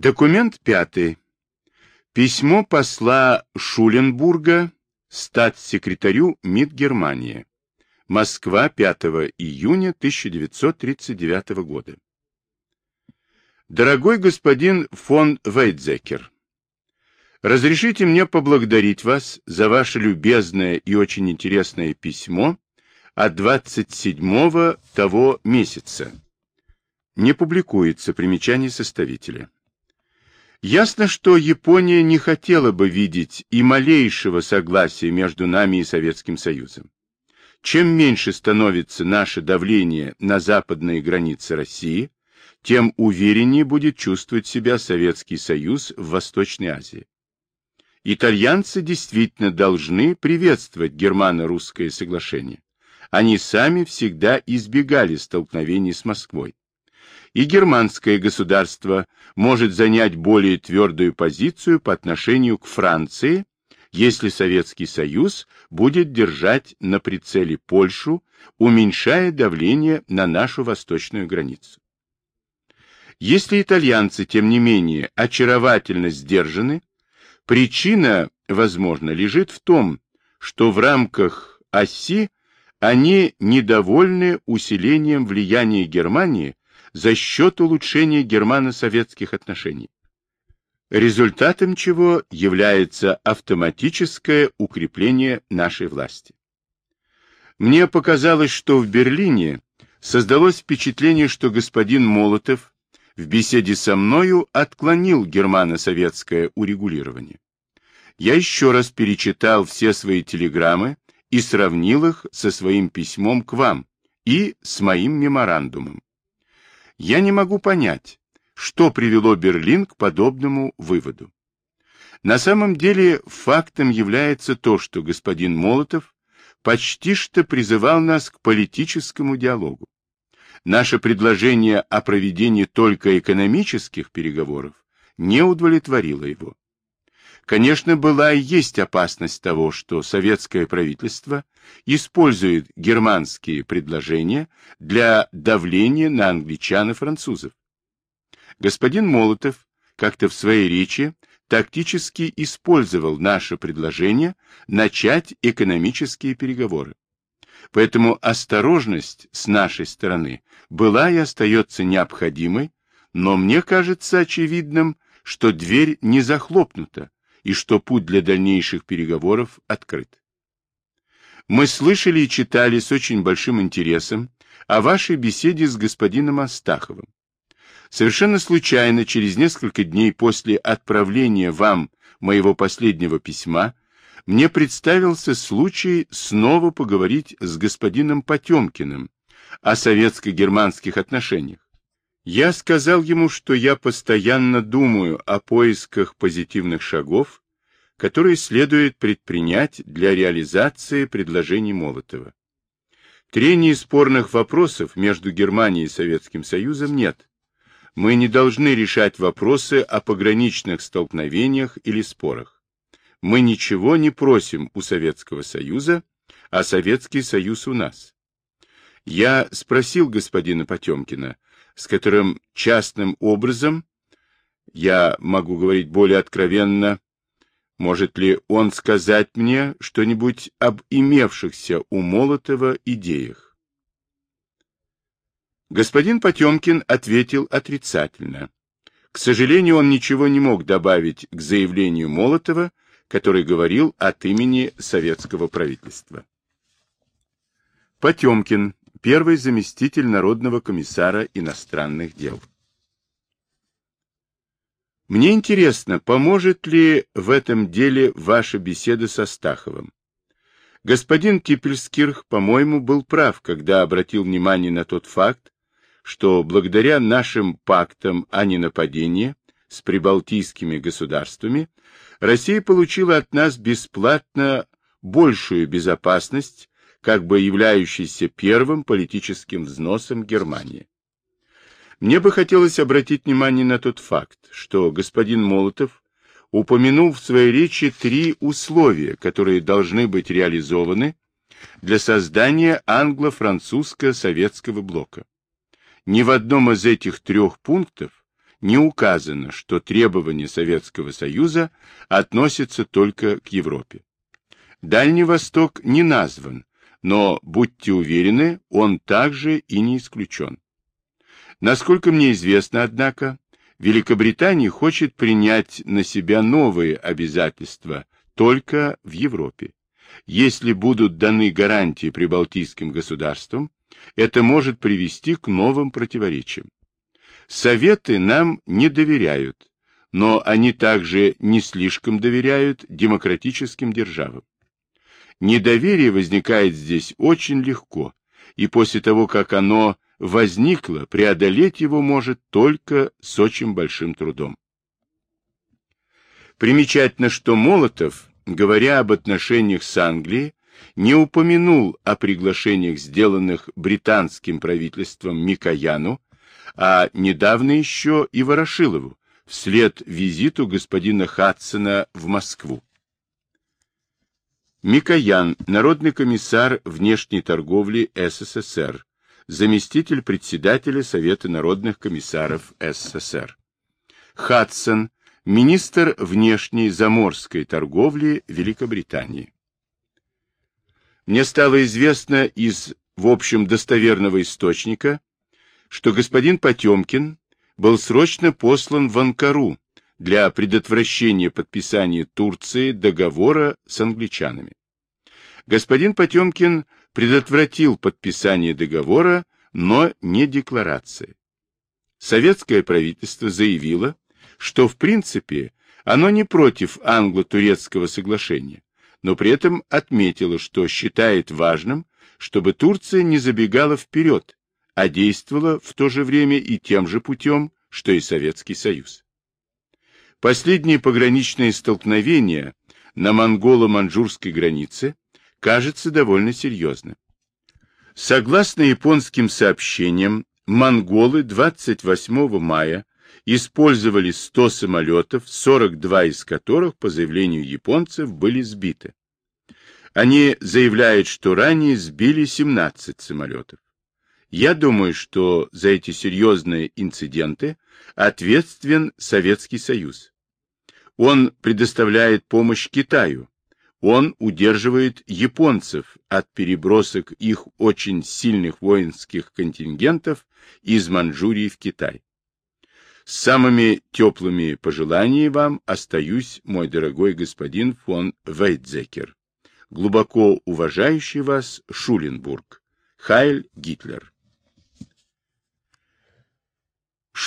Документ пятый. Письмо посла Шуленбурга статс-секретарю МИД Германии. Москва, 5 июня 1939 года. Дорогой господин фон Вейдзекер, разрешите мне поблагодарить вас за ваше любезное и очень интересное письмо от 27 того месяца. Не публикуется примечание составителя. Ясно, что Япония не хотела бы видеть и малейшего согласия между нами и Советским Союзом. Чем меньше становится наше давление на западные границы России, тем увереннее будет чувствовать себя Советский Союз в Восточной Азии. Итальянцы действительно должны приветствовать германо-русское соглашение. Они сами всегда избегали столкновений с Москвой и германское государство может занять более твердую позицию по отношению к Франции, если Советский Союз будет держать на прицеле Польшу, уменьшая давление на нашу восточную границу. Если итальянцы, тем не менее, очаровательно сдержаны, причина, возможно, лежит в том, что в рамках оси они недовольны усилением влияния Германии за счет улучшения германо-советских отношений, результатом чего является автоматическое укрепление нашей власти. Мне показалось, что в Берлине создалось впечатление, что господин Молотов в беседе со мною отклонил германо-советское урегулирование. Я еще раз перечитал все свои телеграммы и сравнил их со своим письмом к вам и с моим меморандумом. Я не могу понять, что привело Берлин к подобному выводу. На самом деле фактом является то, что господин Молотов почти что призывал нас к политическому диалогу. Наше предложение о проведении только экономических переговоров не удовлетворило его. Конечно, была и есть опасность того, что советское правительство использует германские предложения для давления на англичан и французов. Господин Молотов как-то в своей речи тактически использовал наше предложение начать экономические переговоры. Поэтому осторожность с нашей стороны была и остается необходимой, но мне кажется очевидным, что дверь не захлопнута, и что путь для дальнейших переговоров открыт. Мы слышали и читали с очень большим интересом о вашей беседе с господином Астаховым. Совершенно случайно, через несколько дней после отправления вам моего последнего письма, мне представился случай снова поговорить с господином Потемкиным о советско-германских отношениях. Я сказал ему, что я постоянно думаю о поисках позитивных шагов, которые следует предпринять для реализации предложений Молотова. Трений спорных вопросов между Германией и Советским Союзом нет. Мы не должны решать вопросы о пограничных столкновениях или спорах. Мы ничего не просим у Советского Союза, а Советский Союз у нас. Я спросил господина Потемкина, с которым частным образом, я могу говорить более откровенно, может ли он сказать мне что-нибудь об имевшихся у Молотова идеях? Господин Потемкин ответил отрицательно. К сожалению, он ничего не мог добавить к заявлению Молотова, который говорил от имени советского правительства. Потемкин первый заместитель Народного комиссара иностранных дел. Мне интересно, поможет ли в этом деле ваша беседа со Стаховым? Господин Типельскирх, по-моему, был прав, когда обратил внимание на тот факт, что благодаря нашим пактам о ненападении с прибалтийскими государствами Россия получила от нас бесплатно большую безопасность, как бы являющийся первым политическим взносом Германии. Мне бы хотелось обратить внимание на тот факт, что господин Молотов упомянул в своей речи три условия, которые должны быть реализованы для создания англо-французско-советского блока. Ни в одном из этих трех пунктов не указано, что требования Советского Союза относятся только к Европе. Дальний Восток не назван, но, будьте уверены, он также и не исключен. Насколько мне известно, однако, Великобритания хочет принять на себя новые обязательства только в Европе. Если будут даны гарантии прибалтийским государствам, это может привести к новым противоречиям. Советы нам не доверяют, но они также не слишком доверяют демократическим державам. Недоверие возникает здесь очень легко, и после того, как оно возникло, преодолеть его может только с очень большим трудом. Примечательно, что Молотов, говоря об отношениях с Англией, не упомянул о приглашениях, сделанных британским правительством Микояну, а недавно еще и Ворошилову, вслед визиту господина Хадсона в Москву. Микоян, народный комиссар внешней торговли СССР, заместитель председателя Совета народных комиссаров СССР. Хадсон, министр внешней заморской торговли Великобритании. Мне стало известно из, в общем, достоверного источника, что господин Потемкин был срочно послан в Анкару для предотвращения подписания Турции договора с англичанами. Господин Потемкин предотвратил подписание договора, но не декларации. Советское правительство заявило, что в принципе оно не против англо-турецкого соглашения, но при этом отметило, что считает важным, чтобы Турция не забегала вперед, а действовала в то же время и тем же путем, что и Советский Союз. Последние пограничные столкновения на монголо-манжурской границе кажется довольно серьезно. Согласно японским сообщениям, монголы 28 мая использовали 100 самолетов, 42 из которых, по заявлению японцев, были сбиты. Они заявляют, что ранее сбили 17 самолетов. Я думаю, что за эти серьезные инциденты ответственен Советский Союз. Он предоставляет помощь Китаю. Он удерживает японцев от перебросок их очень сильных воинских контингентов из Манчжурии в Китай. С самыми теплыми пожеланиями вам остаюсь, мой дорогой господин фон Вейдзекер. Глубоко уважающий вас Шуленбург. Хайль Гитлер.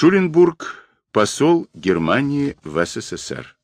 Шуленбург, посол Германии в СССР.